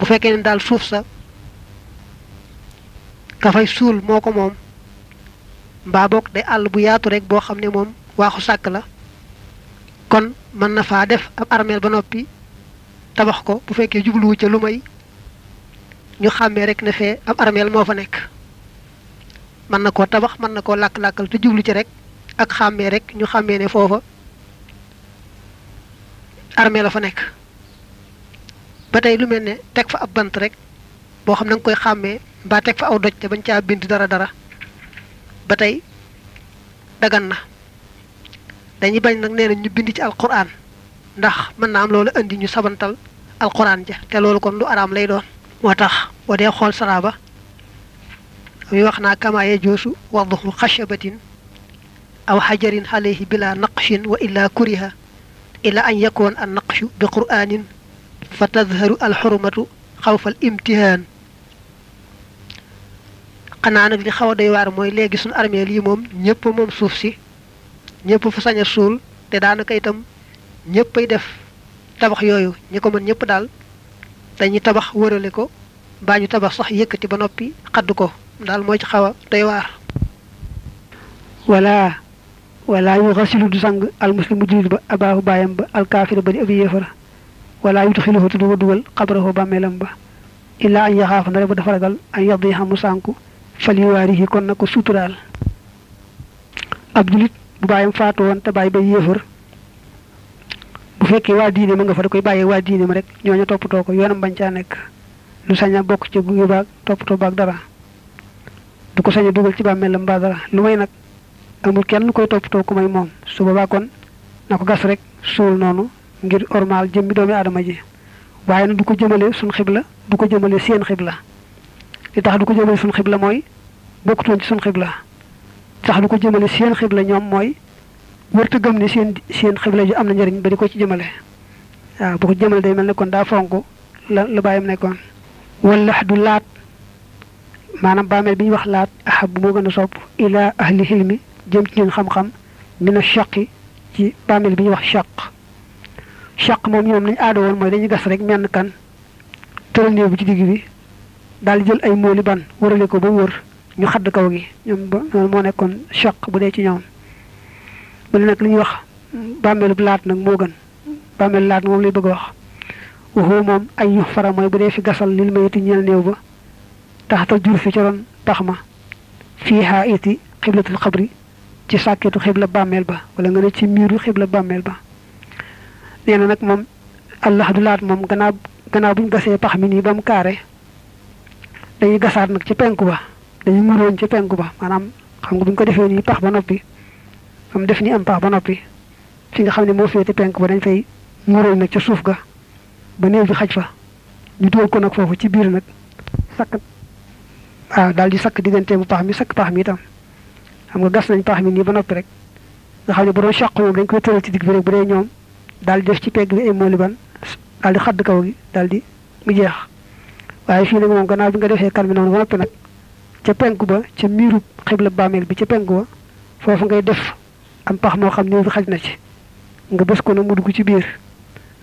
bu fekkee ne daal suuf sa ka fay suul moo ko moom mbaa boog day àll bu yaatu rek boo xam ne moom waaxu sàkk la kon mën na faa def ab armeel ba noppi tabax ko bu fekkee jubluwu ca lu may ñu xàmmee rek ne fee ab armeel moo fa nekk mën na koo tabax mën na koo làkk-làkkal te jublu ci rek ak xàmmee rek ñu xàmmee ne foofa armée la fa nekk ba tey lu mel ne teg fa ab bant rek boo xam na nga koy xàmmee mbaa teg fa aw doj te bañ caa bind dara dara ba tey dagan na dañuy bañ nag nee na ñu bind ci alquran ndax mën naa am loolu indi ñu sabantal alquran ja te loolu kon lu araam lay doon moo tax boo dee xool saraaba muy wax naa kama yajoosu wadduhu xashabatin aw xajarin alayhi bila naqshin wa illa kuriha ila an yakoon an naqshu bi quraanin fa tadharu alxurmatu xawfal imtihaan xanaa nag li xaw a doy waar mooy léegi suñu armée lii moom ñëpp moom suuf si ñëpp fa sañ a suul te daanaka itam ñëpp ay def tabax yooyu ñi ko mën ñëpp daal dañuy tabax wërale ko mbaa ñu tabax sax yëkkati ba noppi xadd ko daal mooy ci xaw a doy waar wala wala yu xasilu du sang al muslimu jullit ba abaahu baayam ba alkaafira ba di ab yéefara wala yu tuxiluhu tudd ma dugal xabrahu bàmmeelam ba illaa an yaxaafa ndare ba dafa ragal an yaddi xamu sànku fal yuwaarihi kon na ko suturaal ab jullit bu baayam faatu woon te bàyyi ba yéefar bu fekkee waa diine ma nga fa da koy bàyyee waa diine ma rek ñooñu toppatoo ko yoonam bañ caa nekk lu sañ a bokk ci gunge baag toppatoo baag dara du ko sañ a dugal ci bàmmeelam mbaa dara lu may nag amul kenn koy toppatoo ku may moom su boobaa kon na ko gas rek suul noonu ngir ormaal jëmmi doomi aadama ji waaye nag du ko jëmale suñ xibla du ko jëmale seen xibla li tax du ko jëmale suñ xibla mooy bokkutoon ci suñ xibla tax du ko jëmale seen xibla ñoom mooy wërta gëm ni seen seen xibla ji am na njëriñ ba di ko ci jëmale waaw bu ko jëmale day mel ne kon daa fonk la la bàyyam nekkoon wala du laat maanaam bàmmeel bi ñu wax laat ahab bu moo gën a sopp ila ahli xilmi jëm ci ñun xam-xam mina shaqi ci bàmmeel bi ñu wax shaq shaq moom ñoom lañu aada woon mooy dañuy gas rek menn kan tëral néew bi ci digg bi daal di jël ay móoli ban wërale ko ba mu wër ñu xadd kaw gi ñoom ba loolu moo nekkoon shaq bu dee ci ñoom mu ne nag li ñuy wax bàmmeelu laat nag moo gën bàmmeelu laat moom lay bëgg a wax waxoo moom ay yu fara mooy bu dee fi gasal lil mayiti ñeel néew ba taxtal jur fi ca ron pax ma fii xaa iti xiblatul xabri ci sàkketu xibla bàmmeel ba wala nga ne ci miiru xibla bàmmeel ba nee na nag moom allah du laat moom gannaaw gannaaw bu ñu gasee pax mi nii ba mu kaare dañuy gasaat nag ci penku ba dañuy muroon ci penku ba maanaam xam nga bu ñu ko defee nii pax ba noppi am def ni am pax ba noppi fi nga xam ne moo féete penku ba dañ fay muroon nag ca suuf ga ba néew bi xaj fa ñu dóor ko nag foofu ci biir nag sakk waaw daal di sakk diggante bu pax mi sakk pax mi itam xam nga gas nañ pax mi nii ba noppi rek nga xam ne bu doon soq moom dañ koy tëral ci digg bi rek bu dee ñoom daal di def ci pegg bi ay mooli ban daal di xadd kaw gi daal di mu jeex waaye fii nag moom gannaaw bi nga defee kan bi noonu ba noppi nag ca penku ba ca miiru xibla bàmmeel bi ca penku ba foofu ngay def am pax moo xam ne bi xaj na ci nga bës ko nag mu dugg ci biir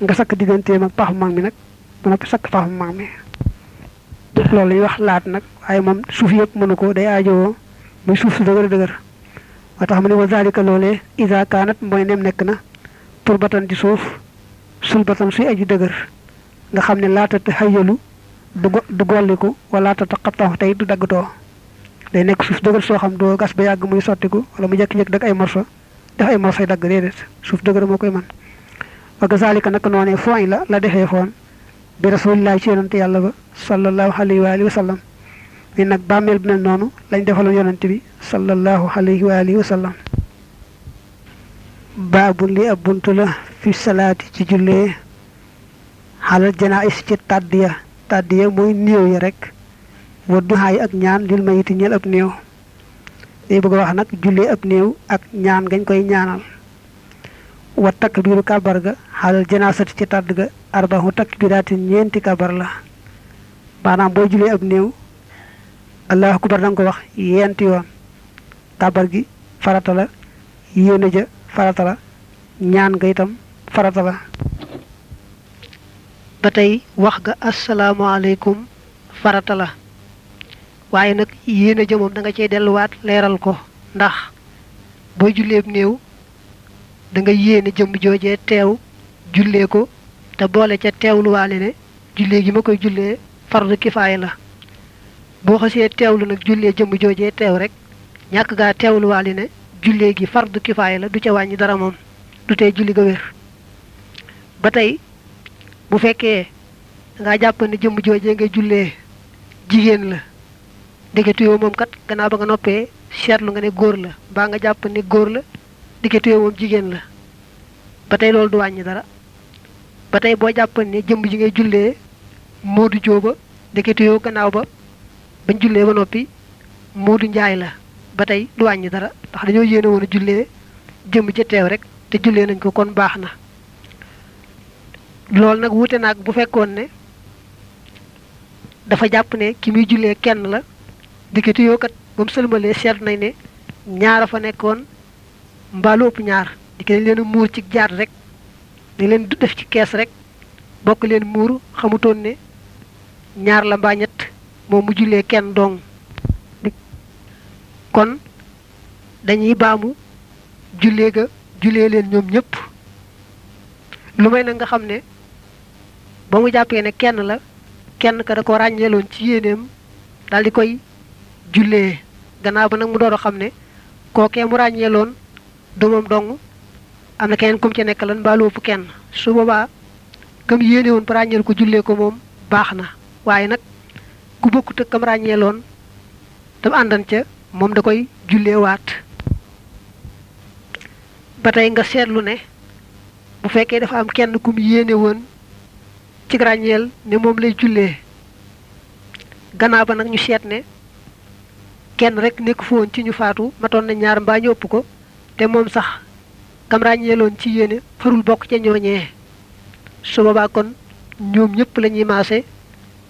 nga sakk digganteem ak paxu mag mi nag ba noppi sakk paxu mag mi def loolu lañuy wax laat nag waaye moom suuf yëpp mënu ko day aajowoo muy suuf su dëgër dëgër wa tax mu ne wa zalika loolee isa kaanat mooy nem nekk na turbatan di suuf sulbatan suy aji dëgër nga xam ne laata te xayalu du go- du golliku wala laata te xattax tey du daggatoo day nekk suuf dëgër soo xam doo gas ba yàgg muy sottiku wala mu jékki-jékki dag ay morso def ay morso dagg déedéet suuf dëgër moo koy man wa kazalika nag noonee fooñ la la defee foon bi rasulillahi ci yonante yàlla ba sallallahu alayhi wa alihi wa sallam mi nag bàmmeel bi mel noonu lañ defaloon yonante bi sallallahu alayhi wa alihi wa sallam baabu li ab buntu la fi salaati ci jullee xalal janaais ci tàddiya tàddiya mooy néew yi rek wa duhaa yi ak ñaan lil mayiti ñeel ab néew day bëgg a wax nag jullee ab néew ak ñaan gañ koy ñaanal wa takbiiru kabar ga xaalal janaasati ci tàdd ga arbaxu takbiraati ñeenti kabar la maanaam boo jullee ab néew allahu akbar danga ko wax yenti yoon kabar gi farata la yéene ja farata la ñaan nga itam farata la ba tey wax ga asalaamaaleykum farata la waaye nag yéene ja moom da nga cey delluwaat leeral ko ndax boo julleeb néew da nga yéene jëmm joojee teew jullee ko te boole ca teewluwaale ne jullee gi ma koy jullee fardu kifaaya la boo xasee teewlu nag jullee jëmm joojee teew rek ñàkk gaa teewluwaale ne jullee gi fardu kifaaya la du ca wàññi dara moom du tee julli ga wér ba tey bu fekkee dangaa jàpp ne jëmm joojee nga jullee jigéen la ndekete yoo moom kat gannaaw ba nga noppee seetlu nga ne góor la mbaa nga jàpp ne góor la ndekete yoo moom jigéen la ba tey loolu du wàññi dara ba tey boo jàpp ne jëmm ji ngay jullee Moodu Jóoba ndekete yoo gannaaw ba bañ jullee ba noppi Moodu Njaay la ba tey du wàññi dara ndax dañoo yéene woon a jullee jëmm ja teew rek te jullee nañ ko kon baax na loolu nag wuute naag bu fekkoon ne dafa jàpp ne ki muy jullee kenn la diggante yoo kat ba mu sëlmalee seet nañ ne ñaar a fa nekkoon mbaalu ëpp ñaar di dañ leen a muur ci jaar rek dañ leen def ci kees rek bokk leen muur xamutoon ne ñaar la mbaa ñett moom mu jullee kenn dong kon dañuy baamu jullee ga jullee leen ñoom ñëpp lu may nag nga xam ne ba mu jàppee ne kenn la kenn ka da ko ràññeeloon ci yéeneem daal di koy jullee gannaaw ba nag mu door a xam ne kookee mu ràññeeloon du moom dong am na keneen kum ci nekk lan mbaa lu ëpp kenn su boobaa kam yéene woon ba ràññeel ko jullee ko moom baax na waaye nag ku bokkut ak kam ràññeeloon tam àndan ca moom da koy julleewaat ba tey nga seetlu ne bu fekkee dafa am kenn kum yéene woon ci ràññeel ne moom lay jullee gannaaw ba nag ñu seet ne kenn rek nekk fa woon ci ñu faatu matoon na ñaar mbaa ñu ëpp ko te moom sax kam ràññeeloon ci yéene farul bokk ca ñooñee su boobaa kon ñoom ñëpp la ñuy maase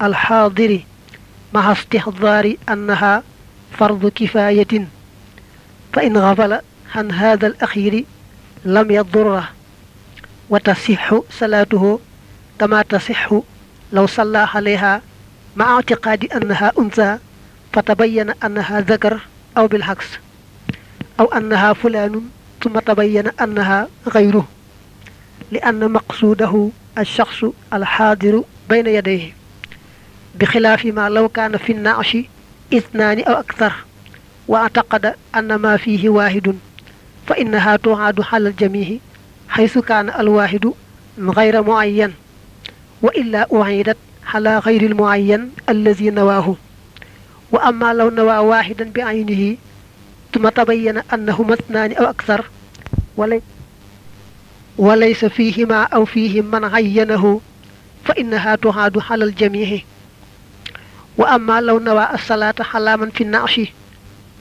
al-hadiri مع استحضار أنها فرض كفاية فإن غفل عن هذا lam لم wa وتصح صلاته kama تصح لو صلى عليها مع اعتقاد أنها أنثى فتبين أنها ذكر أو بالعكس أو أنها فلان ثم تبين أنها غيره لأن مقصوده الشخص الحاضر بين يديه بخلاف ما لو كان في النعش اثنان أو أكثر واعتقد أن ما فيه واحد فإنها تعاد على الجميع حيث كان الواحد غير معين وإلا أعيدت على غير المعين الذي نواه وأما لو نوى واحدا بعينه ثم تبين أنهما اثنان أو أكثر ولي وليس فيهما أو فيهم من عينه فإنها تعاد على الجميع وأما لو نوى الصلاة على من في النعش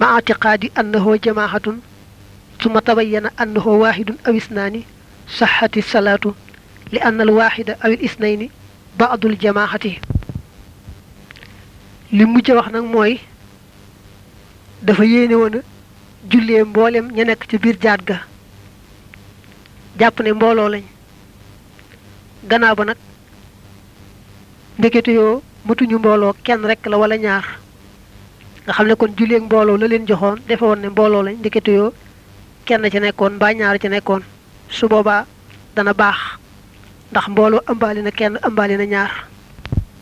مع اعتقاد أنه جماعة ثم تبين أنه واحد أو اثنان صحت الصلاة لأن الواحد أو الاثنين بعض الجماعة li mujj wax nak moy dafa yéene woon a jullee mboolem ña nekk ci biir jaat ga jàpp ne mbooloo lañ gannaaw ba nag ndekete yoo matuñu mbooloo kenn rek la wala ñaar nga xam ne kon julleeg mbooloo la leen joxoon defe woon ne mbooloo lañ ndekete yoo kenn ci nekkoon mbaa ñaar ci nekkoon su boobaa dana baax ndax mbooloo ëmbaali na kenn ëmbaali na ñaar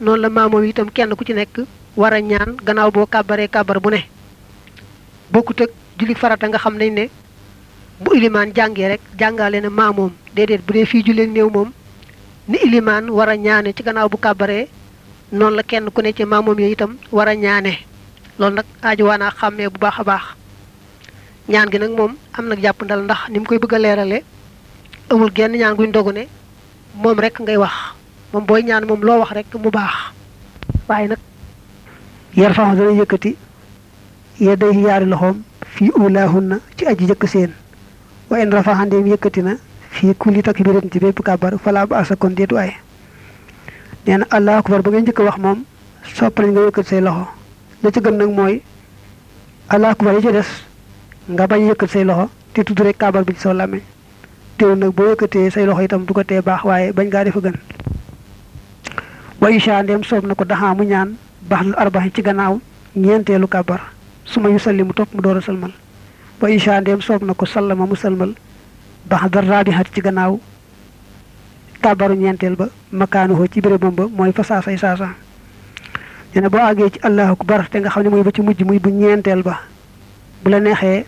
noonu la maamoom itam kenn ku ci nekk war a ñaan gannaaw boo kàbbaree kàbbar bu ne bokkut ak julli farata nga xam nañ ne bu ilimaan jàngee rek jàngaale na maamoom déedéet bu dee fii julleeg néew moom ni ilimaan war a ñaane ci gannaaw bu kàbbaree noonu la kenn ku ne ci maamoom yooyu itam war a ñaane loolu nag aajo waanaa xàmmee bu baax a baax ñaan gi nag moom am nag jàpp ndal ndax ni mu koy bëgg a leerale amul genn ñaan guñ dogu ne moom rek ngay wax moom booy ñaan moom loo wax rek mu baax waaye nag yar faxu dana yëkkati yedday yaari loxoom fii ulaahunna ci aji jëkk seen wa in rafa xandeem yëkkati na fii kulli takbiratin ci bépp kàbbar falaa ba asa kon déetu ay nee na allahu akbar ba ngay njëkk wax moom sopp nañ nga yëkkati say loxo la ci gën nag mooy allahu akbar yi ci des nga bañ a yëkkati say loxo te tudd rek kàbbar bi ci saw làmmiñ teewul nag boo yëkkatee say loxo itam du ko tee baax waaye bañ ngaa def a gën wa isha ndem soob na ko daxaa mu ñaan baax lu arbaxi ci gannaaw ñeenteelu kàbbar su ma yu salli mu topp mu door a salmal wa isha ndem soob na ko sallama mu salmal baax dara raabixati ci gannaaw kàbbaru ñeenteel ba makaanuhoo ci bérébam ba mooy fa saasay saasa nee na boo àggee ci allahu akbar te nga xam ne mooy ba ci mujj muy bu ñeenteel ba bu la neexee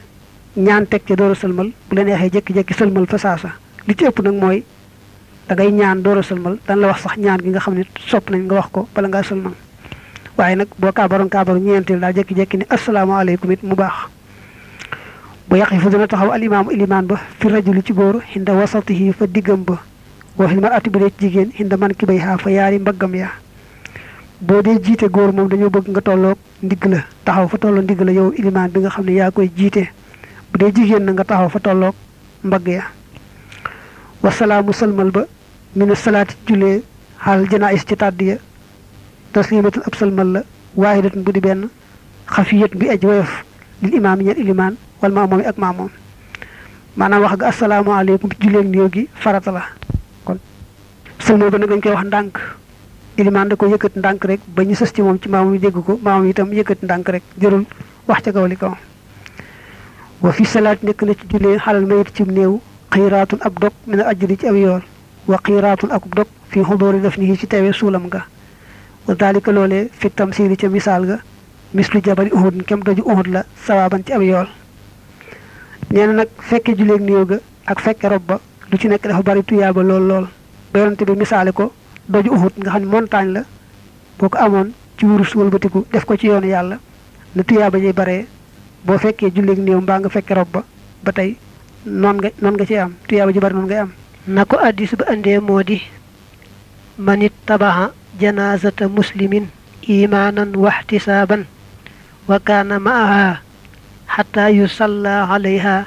ñaan teg ca door a sëlmal bu la neexee jékki-jékki sëlmal fa saasa li ci ëpp nag mooy da ngay ñaan door a sëlmal dan la wax sax ñaan gi nga xam ne sopp nañ nga wax ko bala ngaa sëlmal waaye nag boo kaabaroon kaabaru ñeenteel daal jékki-jékki ne asalaamaaleykum it mu baax bu yàq yi fu dina taxaw alimaamu ilimaan ba fi rajuli ci góor xinda wasatihi fa diggam ba wa fil mar'ati bu dee ci jigéen xinda man ki bay xaa fa yaari mbaggam ya boo dee jiite góor moom dañoo bëgg nga tolloog ndigg la taxaw fa tolloo ndigg la yow ilimaan bi nga xam ne yaa koy jiite bu dee jigéen na nga taxaw fa tolloog mbagg ya wasalaamu salmal ba mina salaati jullee xaal janaais ci tàdd ya taslimatul ab salmal la waahidatun bu di benn xafiyat bi aj woyof lil imaam ñeen ilimaan wal maamoom ak maamoom maanaam wax ga asalaamaaleykum ci julleeg nuyoo gi farata la sëlmal ba nag dañ koy wax ndànk ilimaan da ko yëkkat ndànk rek ba ñu sës ci moom ci maamam yi dégg ko maamam itam yëkkat ndànk rek jërul wax ca kaw li kaw wa fi salaat nekk na ci jullee xalal mayit ci néew xiiraatun ab dog min al ajri ci ab yool wa xiiraatun akub dog fii xudóori daf nii ci teewee suulam nga wa daalika loolee fi tamsiili ca misaal ga mislu jabari uhud kem doju uhud la sawaaban ci ab yool nee na nag fekke julleeg néew ga ak fekke rob ba lu ci nekk dafa bari tuyaaba lool lool ba yonante bi misaale ko doju uxut nga xam ne montagne la boo ko amoon ci wurus wëlbatiku def ko ci yoonu yàlla na tuyaaba jay baree boo fekkee julleeg néew mbaa nga fekkee rob ba ba tey noon nga noon nga ci am tuyaaba ji bari noon ngay am na ko addis ba andee moo di man ittabaha janaazata muslimin imaanan waxtisaaban wa kaana maaha xataa yusalla alayha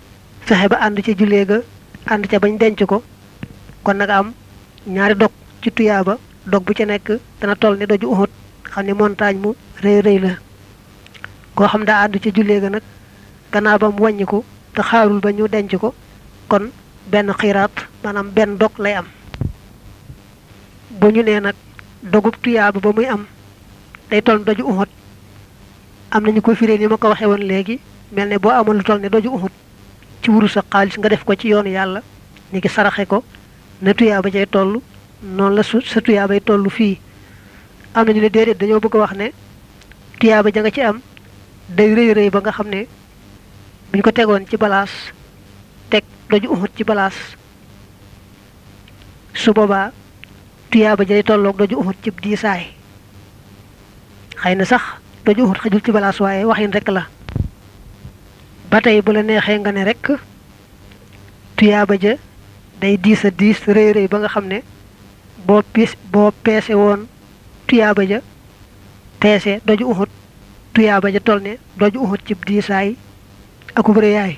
fexe ba ànd ca jullee ga ànd ca bañ denc ko kon nag am ñaari dog ci tuyaaba dog bu ca nekk dana toll ni doju Uhud xam ne montagne mu rëy rëy la koo xam daa ànd ca jullee ga nag gannaaw ba mu wàññiku te xaarul ba ñu denc ko kon benn xiraat maanaam benn dog lay am bu ñu nee nag dogub tuyaaba ba muy am day toll doju Uhud am nañu ko firee ni ma ko waxee woon léegi mel ne boo amoon lu toll ne doju uxut ci wuru sa xaalis nga def ko ci yoonu yàlla ni ki saraxe ko na tuyaa ba cay toll noonu la su sa tuyaa bay toll fii am nañu ne déedéet dañoo bëgg a wax ne tuyaa ba ja nga ci am day rëy rëy ba nga xam ne buñ ko tegoon ci balaas teg doju uxut ci balaas su boobaa tuyaaba jële tolloog doju uxut cib diisaay xëy na sax doju uxut xajul ci balaas waaye waxin rek la ba tey bu la neexee nga ne rek tuyaaba ja day diis a diis rëy rëy ba nga xam ne boo piis boo peese woon tuyaaba ja peese doju uxut tuyaaba ja toll ne doju uxut cib diisaay akub rëyaay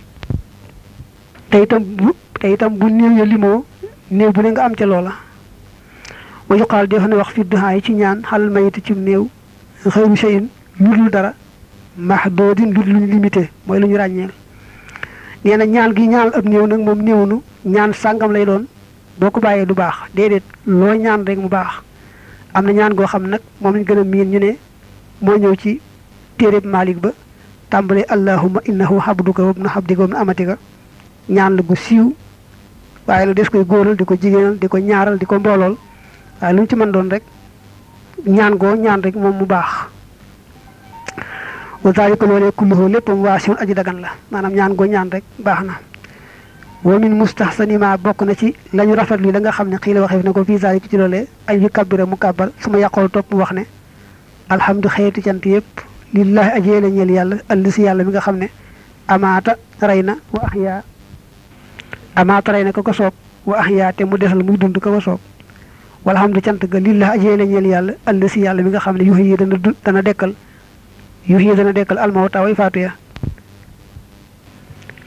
te itam bu te itam bu néew ya limoo néew bu ne nga am ca loola wa yuqaal def na wax fi duhaa yi ci ñaan xalal mayiti ci néew xëyru shay'in lu dul dara mahdoodin lu luñ limité mooy lu ñu ràññeel nee na ñaan gi ñaan ab néew nag moom néewnu ñaan sàngam lay doon boo ko bàyyee du baax déedéet loo ñaan rek mu baax am na ñaan goo xam nag moom lañ gën a miin ñu ne moo ñëw ci téereb Malik ba tàmbalee allahumma innahu habduka wa ibnu habdika wa ibnu amatika ñaan la gu siiw waaye nag des koy góoral di ko jigéenal di ko ñaaral di ko mboolool waaye lu mu ci mën doon rek ñaan goo ñaan rek moom mu baax wa zaalika loolee kulluhu léppam waasiun aji dagan la maanaam ñaan goo ñaan rek baax na wa min mustahsani ma bokk na ci la ñu rafetlu la nga xam ne xii la waxee na ko fii zaalika ci loolee ay yu kabbira mu kàbbar su ma yàqool topp mu wax ne alhamdu xeeti cant yëpp lillahi ajee la ñeel yàlla àll si yàlla mi nga xam ne amaata rey na wa ax yaa amaata rey na ko ko soob wa ax yaa te mu desal muy dund ko ko soob walhamdu cant ga lillahi ajee la ñeel yàlla àll si yàlla mi nga xam ne yuux yi dana dund dana dekkal yuux yi dana dekkal almawta way faatu ya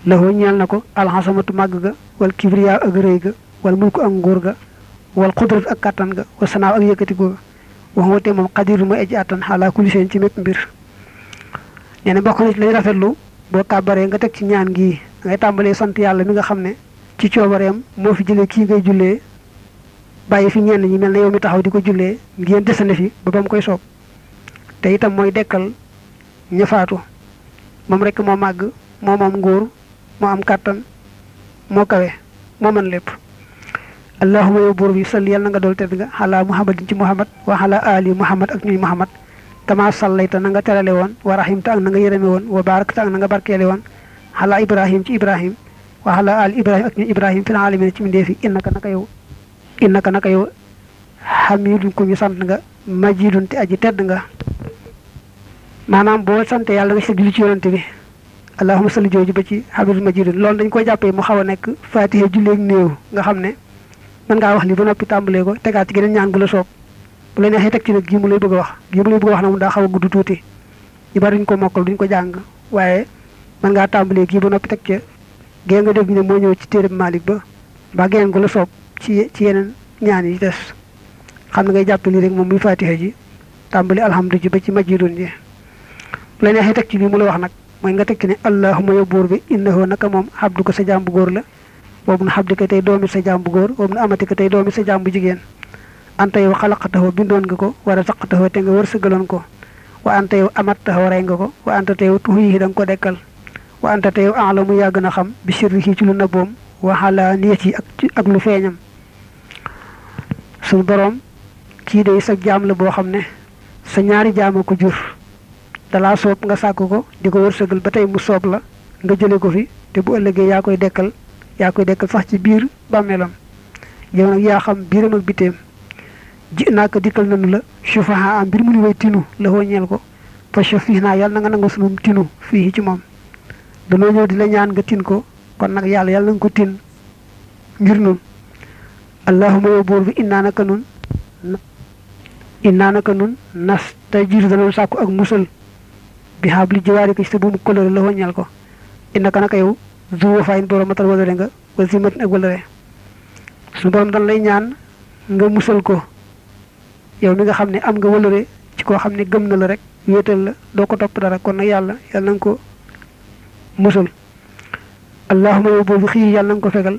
laxoo ñeel na ko alxasamatu màgg ga wal kibriyaa ak rëy ga wal mulku ak nguur ga wal xudrat ak kàttan ga wa sanaaw ak yëkkati googa wax wate moom xadirul mooy aji àttan xaalaa kulli seen ci mépp mbir nee na bokk na ci lañ rafetlu boo kàbbaree nga teg ci ñaan gi ngay tàmbalee sant yàlla mi nga xam ne ci coobareem moo fi jëlee kii ngay jullee bàyyi fi ñenn ñi mel na yow mi taxaw di ko jullee ngeen desane fi ba ba mu koy soob te itam mooy dekkal ña faatu moom rek moo màgg moo moom nguur moo am kàttan moo kawe moo mën lépp allahuma yow buur bi salli yàlla na nga dool tedd nga xalaa muhammadin ci muhammad wa xalaa ali muhammad ak ñuy muhammad kama sallayta na nga terale woon wa rahimta ak na nga yërëme woon wa barakta ak na nga barkeele woon xalaa ibrahim ci ibrahim wa xalaa ali ibrahim ak ñuy ibrahim fil alamin ci mindee fi innaka naka yow innaka naka yow xamidun ku ñu sant nga majidun te aji tedd nga maanaam boo sante yàlla nga si julli ci yonante bi allahuma salli jooju ba ci xabil majid loolu dañ koy jàppee mu xaw a nekk fatiha julleeg néew nga xam ne mën ngaa wax li ba noppi tàmbalee ko tegaat ci geneen ñaan gu la soob bu la neexee teg ci nag gii mu lay bëgg a wax gii mu lay bëgg a wax nag mu daa xaw a gudd tuuti ñu bari duñ ko mokkal duñ ko jàng waaye mën ngaa tàmbalee gii ba noppi teg ca gée nga dégg ne moo ñëw ci téereb Malik ba mbaa geneen gu la soob ci ci yeneen ñaan yi des xam na ngay jàpp lii rek moom muy fatiha ji tàmbali alhamdu ji ba ci majidun ji bu la neexee teg ci lii mu la wax nag mooy nga tekki ne allahuma yow buur bi innahu naka moom xabdu ko sa jaam bu góor la boobu na xabdi ko tey doomi sa jaam bu góor boobu na amati ko tey doomi sa jaam bu jigéen anta yow xalaqataxoo bindoon nga ko war a saqataxoo te nga wërsëgaloon ko wa anta yow amattaxoo rey nga ko wa anta te yow tuxuyi da nga ko dekkal wa anta te yow alamu yaa gën a xam bi sirrihi ci lu nëbboom waxala niyat yi ak ak lu feeñam suñu boroom kii day sa jaam la boo xam ne sa ñaari jaama ko jur dalaa soob nga sàkk ko di ko wërsëgal ba tey mu soob la nga jële ko fi te bu ëllëgee yaa koy dekkal yaa koy dekkal sax ci biir bàmmeelam yow nag yaa xam biiram ak biteem ji naa ko dikkal nanu la sufaha am mbir mu ni way tinu la wóññeel ko fa sufi naa yàlla na nga nangu sunum tinu fii ci moom danoo ñëw di la ñaan nga tin ko kon nag yàlla yàlla na nga ko tin ngir nun allahuma yow buur bi innaa naka nun innaa naka nun nas tey jiitu danoon sàkku ak musal bi xaab li jiwaari ko ci sa buumu kolëre la waññal ko innaka naka yow du wafayin borom matal walëre nga wala si matin ak walëre suñu borom dan lay ñaan nga musal ko yow mi nga xam ne am nga walëre ci koo xam ne gëm na la rek wéetal la doo ko topp dara kon nag yàlla yàlla na nga ko musal allahuma yow boobu xiir yàlla na nga ko fegal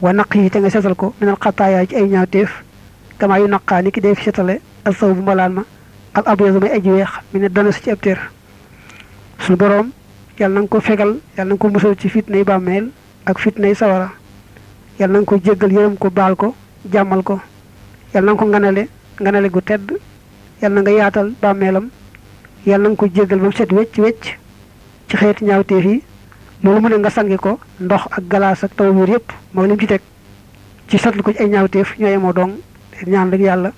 wa naq yi te nga setal ko minal xataayaa ci ay ñaawteef kama yu naqaa ni ki dee fi setale al saw bu mbalaan ma al abyadu may aji weex mi ne dana si ci ab téer suñu boroom yàlla na nga ko fegal yàlla na nga ko musal ci fitnay bàmmeel ak fitnay sawara yàlla na nga ko jéggal yërëm ko baal ko jàmmal ko yàlla na nga ko nganale nganale gu tedd yàlla na nga yaatal bàmmeelam yàlla na nga ko jéggal ba mu set wecc wecc ci xeeti ñaawteef yi loolu mu ne nga sange ko ndox ak galaas ak taw yooyu yëpp moo lim ci teg ci satlu ko ci ay ñaawteef ñoo yemoo dong ñaan rek yàlla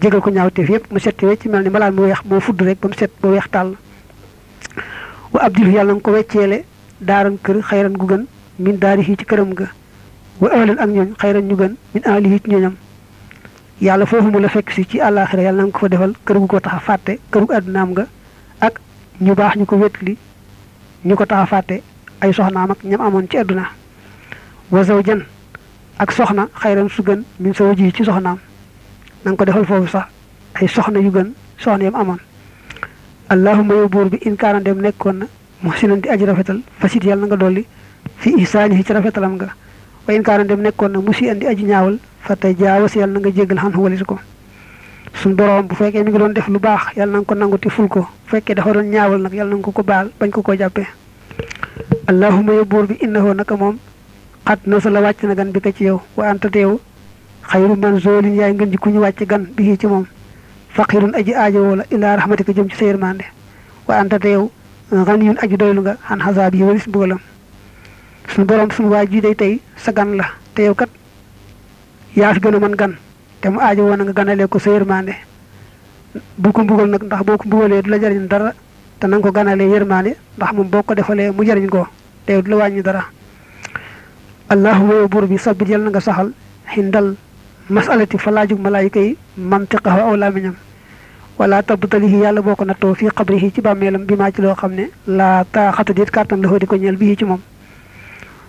jégal ko ñaawteef yëpp mu set ci wecc mel ni mbalaan mu weex moo fudd rek ba mu set ba weex tàll wa abdil yàlla nga ko wecceele daaran kër xayran gu gën min daari ci këram ga wa ëwlan ak ñooñ xayran ñu gën min aalihi ci ñooñam yàlla foofu mu la fekk si ci àllaaxira yàlla na nga ko fa defal kër gu ko tax a fàtte kër gu àddunaam nga ak ñu baax ñu ko wétli ñu ko tax a fàtte ay soxnaam ak ñam amoon ci àdduna wa zawjan ak soxna xayran su gën min sa waji ci soxnaam na nga ko defal foofu sax ay soxna yu gën soxna yam amoon allahuma yow buur bi in kaana dem nekkoon na muhsinan di aji rafetal fasit yàlla na nga dolli fi ihsaanihi ci rafetalam nga wa in kaana dem nekkoon na musi an di aji ñaawal fa tajaawaz yàlla na nga jéggal xan walis ko suñ boroom bu fekkee mi ngi doon def lu baax yàlla na nga ko nangu te ful ko bu fekkee dafa doon ñaawal nag yàlla na nga ko ko baal bañ ko koo jàppee allahuma ya buur bi innahu naka moom xat na sa la wàcc na gan bi ko ci yow wa anta te yow xayru man zoolin yaay ngën ji ku ñu wàcc gan bi ci moom faqirun aji aajo woo la ilaa rahmatika jëm ci sa yërmande wa anta te yow ganiyun aji doylu nga xan xasaab yi walis mbugalam suñu borom suñu waa ji day tey sa gan la te yow kat yaa fi gën a mën gan te mu aajo woon nga ganalee ko sa yërmande bu ko mbugal nag ndax boo ko mbugalee du la jariñ dara te na nga ko ganalee yërmande ndax moom boo ko defalee mu jariñ ko te du la wàññi dara allahuma yow buur bi sabbit yal na nga saxal xindal masalati fa laajug malaayika yi mantiqahu aw lamiñam wala tabtalihi yàlla boo ko nattoo fii xabrihi ci bàmmeelam bi maa ci loo xam ne laa taaxata déet kàttan la di ko ñeel bii ci moom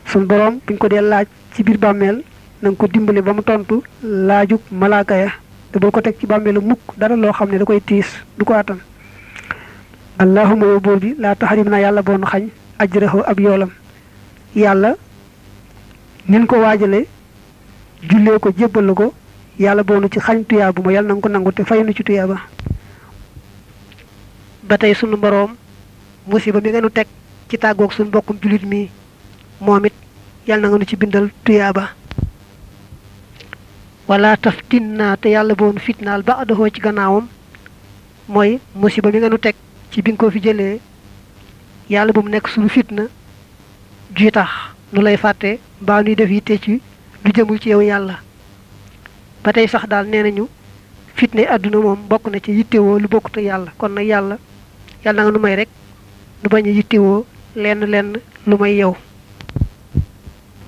suñ boroom buñ ko dee laaj ci biir bàmmeel na nga ko dimbale ba mu tontu laajug malaaka ya te bul ko teg ci bàmmeelu mukk dara loo xam ne da koy tiis du ko attan allahuma yow buur bi laa taxarim naa yàlla boonu xañ ajrahu ab yoolam yàlla nin ko waajale jullee ko jébbal la ko yàlla boonu ci xañ tuyaa bu ma yàlla na nga ko nangu te fay nu ci tuyaa ba ba tey sunu boroom musiba mi nga nu teg ci tàggoog sunu mbokkum jullit mi moom it yàlla na nga nu ci bindal tuyaaba wala taftin naa te yàlla boonu fitnaal ba adoxoo ci gannaawam mooy musiba mi nga nu teg ci bi nga ko fi jëlee yàlla bu mu nekk suñu fitna juy tax nu lay fàtte mbaa nuy def yitte ci lu jëmul ci yow yàlla ba tey sax daal nee nañu fitne àdduna moom bokk na ci yittewoo lu bokkut ak yàlla kon nag yàlla yàlla na nga nu may rek nu bañ a yittewoo lenn lenn lu may yow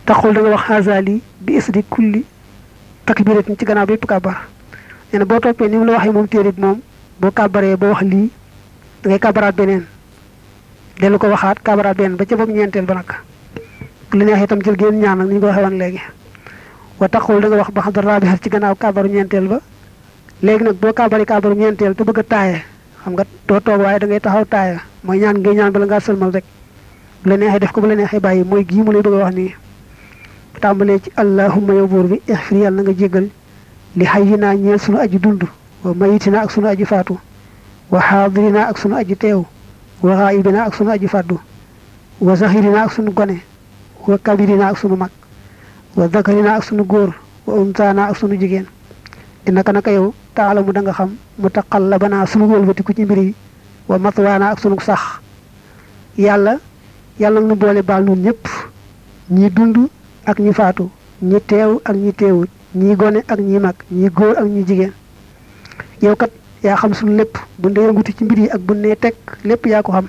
taxul da nga wax xaasaali bi isri kulli takbiratin ci gannaaw bépp kàbbar nee na boo toppee ni mu la waxee moom téere bi moom boo kàbbaree ba wax lii da ngay kàbbaraat beneen dellu ko waxaat kàbbaraat beneen ba ca bopp ñeenteel ba nag li neex itam jël génn ñaan nag ni ñu ko waxee woon léegi wa taxul da nga wax ba xam dara raabixat ci gannaaw kàbbaru ñeenteel ba léegi nag boo kàbbaree kàbbaru ñeenteel te bëgg a taaye xam nga doo toog waaye da ngay taxaw taaya mooy ñaan ngay ñaan bala ngaa sëlmal rek bu la neexee def ko bu la neexee bàyyi mooy gii mu lay bëgg a wax nii bu tàmbalee ci allahumma yow buur bi ixfir yàlla na nga jéggal li xayyinaa ñeel sunu aji dund wa mayitinaa ak sunu aji faatu wa xaadirinaa ak sunu aji teew wa xaayibinaa ak sunu aji fàddu wa zahirinaa ak sunu gone wa kabirinaa ak sunu mag wa dakarina ak sunu góor wa untaana ak sunu jigéen innaka naka yow taala mu da nga xam mu taqal la banaa sunu wëlbatiku ci mbir yi wa matwaana ak sunu sax yàlla yàlla nu boole baal nun ñëpp ñi dund ak ñi faatu ñi teew ak ñi teewut ñi gone ak ñi mag ñi góor ak ñi jigéen yow kat yaa xam sunu lépp bu ndee yëngutu ci mbir yi ak bu nee teg lépp yaa ko xam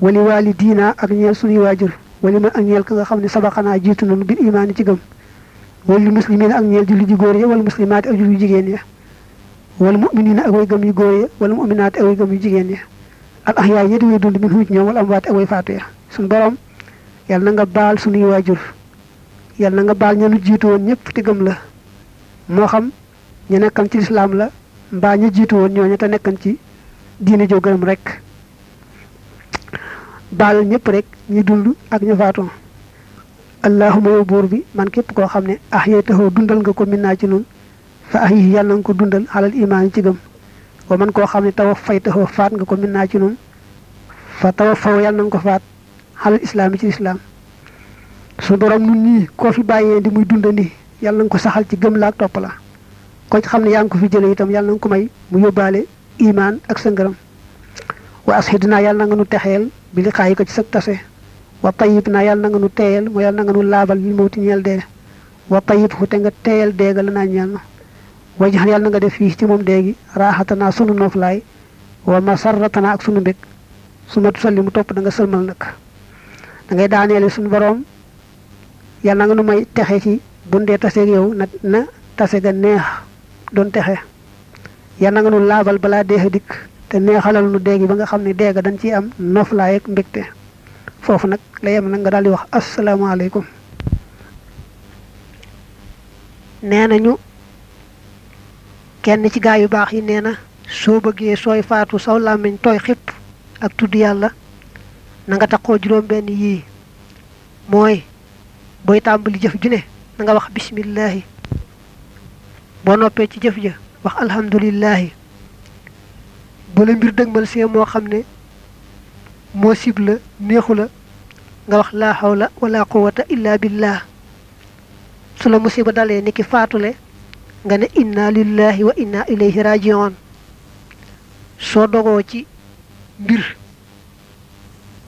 wali waali diina ak ñeel suñuy waajur wali man ak ñeel ka nga xam ne sabaxanaa jiitu nañu bil imaani ci gëm wali muslimina ak ñeel julli ji góor ya wala muslimaati ak julli jigéen ya wala muminina ak way gëm yu góor ya wala muminaati ak way gëm yu jigéen ya al ahyaa ñetti way dund min huuj ñoom wala amwaati ak way faatu ya suñu borom yàlla na nga baal suñuy waajur yàlla na nga baal ña lu jiitu woon ñëpp te gëm la moo xam ñu nekkan ci lislaam la mbaa ñu jiitu woon ñooñu te nekkan ci diine joo gërëm rek baal ñëpp rek ñu dund ak ñu faatu allahuma yow buur bi man képp koo xam ne ah yee taxoo dundal nga ko min naa ci nun fa ah yi yàlla nga ko dundal xalal imaan ci gëm wa man koo xam ne tawa fay taxoo faat nga ko min naa ci nun fa tawa faw yàlla nga ko faat xalal islaam yi ci islaam suñu borom nun ñii koo fi bàyyee di muy dundandi yàlla nga ko saxal ci gëm la ak topp la ko xam ne yaa ngi ko fi jële itam yàlla nga ko may mu yóbbaale imaan ak sa ngërëm wa ashidnaa yàlla na nga nu texeel bi li xaayi ko ci sa tase wa tayib naa yàlla na nga nu teeyal mu yàlla na nga nu laabal lil mawti ñeel dee wa tayib xu te nga teeyal deega la naa ñeel na way jaxan yàlla na nga def fii ci moom deegi raaxatanaa sunu noflaay wa masarratanaa ak sunu mbég su ma tusalli mu topp da nga sëlmal nag da ngay daaneele suñu boroom yal na nga nu may texe ci buñ dee taseeg yow na na tase ga neex doon texe yal na nga nu laabal balaa deexe dikk te neexalal nu déegi ba nga xam ne déega dañ ciy am noflaay ak mbégte foofu nag la yem nag nga daal di wax asalaamaaleykum nee nañu kenn ci gaa yu baax yi nee na soo bëggee sooy faatu saw làmmiñ tooy xipp ak tudd yàlla na nga taxoo juróom benn yii mooy booy tàmbali jëf ju ne na nga wax bismillaahi boo noppee ci jëf ja wax alhamdulillahi bu la mbir dëgmal see moo xam ne moo sib la neexu la nga wax laa hawla wala quwata illa billah su la musiba dalee ni ki faatule nga ne inna lillahi wa inna ilayhi rajiun soo dogoo ci mbir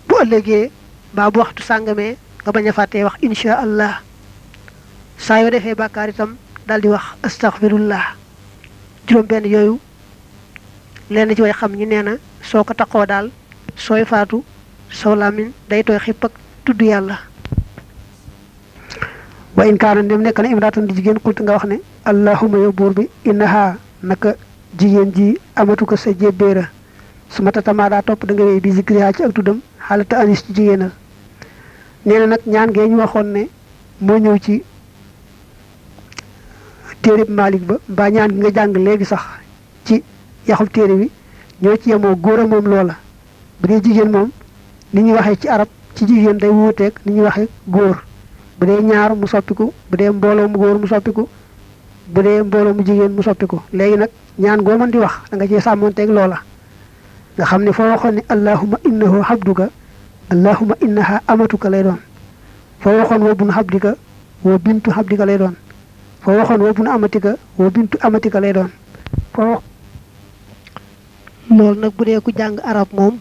bu ëllëgee mbaa bu waxtu sàngamee nga bañ a fàttee wax insha allah saa yoo defee bàkkaar itam daal di wax astaghfirullah juróom benn yooyu lenn ci way xam ñi nee na soo ko taqoo daal sooy faatu soo làmmiñ day tooy xipp ak tudd yàlla wa in kaana ndem nekk na imraatan di jigéen xultu nga wax ne allahuma yow buur bi innaha naka jigéen ji amatu ko sa jébbéera su ma tatamaa daa topp da nga wéy bi zikriha ci ak tuddam xaalata anis ci jigéenal nee na nag ñaan ngee ñu waxoon ne moo ñëw ci téereb Malik ba mbaa ñaan gi nga jàng léegi sax ci yaxub téere bi ñoo ci yemoo góor a moom loola bu dee jigéen moom ni ñuy waxee ci arab ci jigéen day wuuteeg ni ñuy waxee góor bu dee ñaar mu soppiku bu dee mbooloo mu góor mu soppiku bu dee mbooloo mu jigéen mu soppiku léegi nag ñaan goo mën di wax da nga cee sàmmonteeg loola nga xam ne foo waxoon ne allahuma innahu habduka allahuma innaha amatuka lay doon foo waxoon wa bun habdika wa bintu habdika lay doon foo waxoon wa bun amatika wa bintu amatika lay doon foo loolu nag bu dee ku jàng arab moom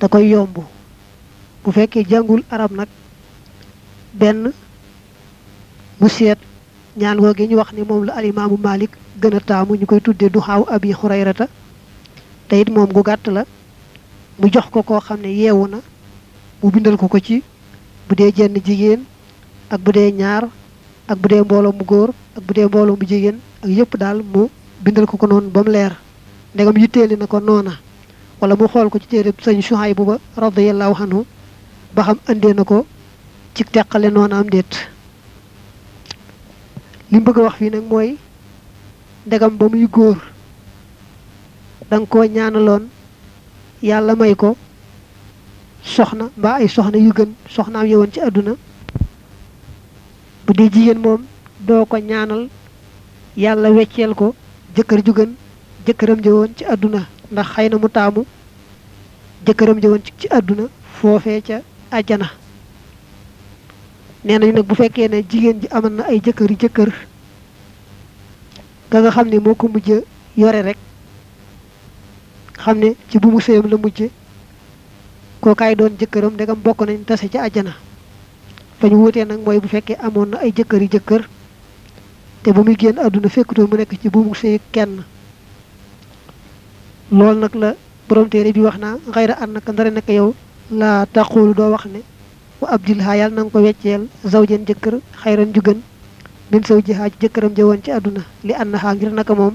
da koy yomb bu fekkee jàngul arab nag benn mu seet ñaan woo gi ñu wax ni moom la alimaamu Malik gën a taamu ñu koy tuddee du xaaw abi xurayrata te it moom gu gàtt la mu jox ko koo xam ne yeewu na mu bindal ko ko ci bu dee jenn jigéen ak bu dee ñaar ak bu dee mbooloo mu góor ak bu dee mbooloo mu jigéen ak yëpp daal mu bindal ko ko noonu ba mu leer ndegam yitteeli na ko noona wala mu xool ko ci téere sëñ Suhaybu ba radiyallahu anhu ba xam indee na ko ci teqale noona am déet li mu bëgg a wax fii nag mooy ndegam ba muy góor danga ko ñaanaloon yàlla may ko soxna mbaa ay soxna yu gën soxnaam yowoon ci àdduna bu dee jigéen moom doo ko ñaanal yàlla wecceel ko jëkkër ju gën jëkkëram ja woon ci àdduna ndax xëy na mu taamu jëkkëram ja woon ci àdduna foofee ca àjjana nee nañu nag bu fekkee ne jigéen ji amal na ay jëkkër yi jëkkër ka nga xam ne moo ko mujj yore rek xam ne ci bu mu séyam la mujje kookaay doon jëkkëram ndegam bokk nañ tase ci àjjana fa ñu wuutee nag mooy bu fekkee amoon na ay jëkkër yi jëkkër te bu muy génn àdduna fekkutoon mu nekk ci bu mu séy kenn loolu nag la borom téere bi wax naa xayra an naka ndare naka yow laa taqulu doo wax ne wa abdilha yàlla na nga ko wecceel zawjen jëkkër xayran ju gën min saw jihaa ci jëkkëram jëwoon ci àdduna li annaha ngir naka moom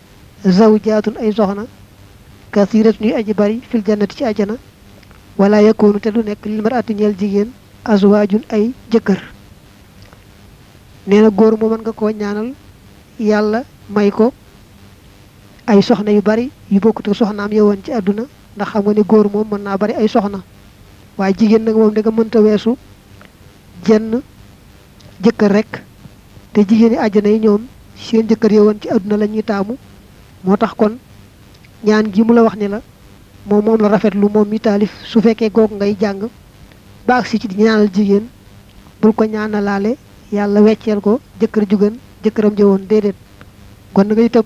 zawjaatun ay soxna kathiratun yu aji bari fil jannati ci ajana wala yakunu te du nekk lil mar'ati ñeel jigéen azwaajun ay jëkkër nee na góor moo mën nga koo ñaanal yàlla may ko ay soxna yu bari yu bokkut ak soxnaam yowoon ci àdduna ndax xam nga ne góor moom mën naa bari ay soxna waaye jigéen nag moom da nga mënta weesu jenn jëkkër rek te jigéeni àjjana yi ñoom seen jëkkër ya woon ci àdduna la ñuy taamu moo tax kon ñaan gi mu la wax ne la moom moom la rafetlu moom mi taalif su fekkee googu ngay jàng baax si ci di ñaanal jigéen bul ko ñaanalaale yàlla wecceel ko jëkkër ju gën jëkkëram jëwoon déedéet kon na ngay tëb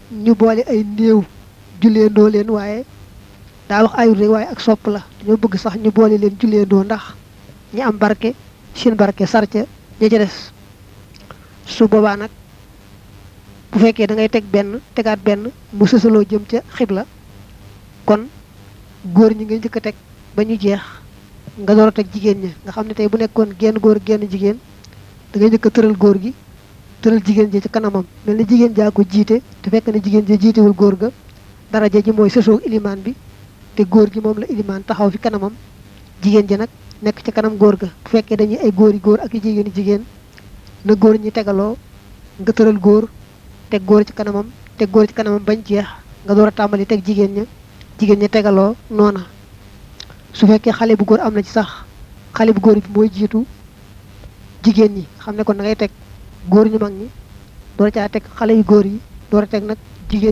ñu boole ay néew julleendoo leen waaye daa wax ayut rek waaye ak sopp la dañoo bëgg sax ñu boole leen julleendoo ndax ñi am barke seen barke sar ca ña ca des su boobaa nag bu fekkee da ngay teg benn tegaat benn mu sësaloo jëm ca xibla kon góor ñi nga njëkk a teg ba ñu jeex nga door a teg jigéen ña nga xam ne tey bu nekkoon genn góor genn jigéen da ngay njëkk a tëral góor gi tëral jigéen ji ci kanamam mel ni jigéen jaa ko jiite te fekk ne jigéen ji jiitewul góor ga daraja ji mooy sësoog ilimaan bi te góor gi moom la ilimaan taxaw fi kanamam jigéen ji nag nekk ci kanam góor ga bu fekkee dañuy ay góor yi góor ak i jigéen yi jigéen na góor ñi tegaloo nga tëral góor teg góor ci kanamam teg góor ci kanamam bañ jeex nga door a tàmbali teg jigéen ña jigéen ña tegaloo noona su fekkee xale bu góor am na ci sax xale bu góor bi mooy jiitu jigéen ñi xam ne kon da ngay teg góor ñu mag ñi door caa teg xale yu góor yi door a teg nag jigéen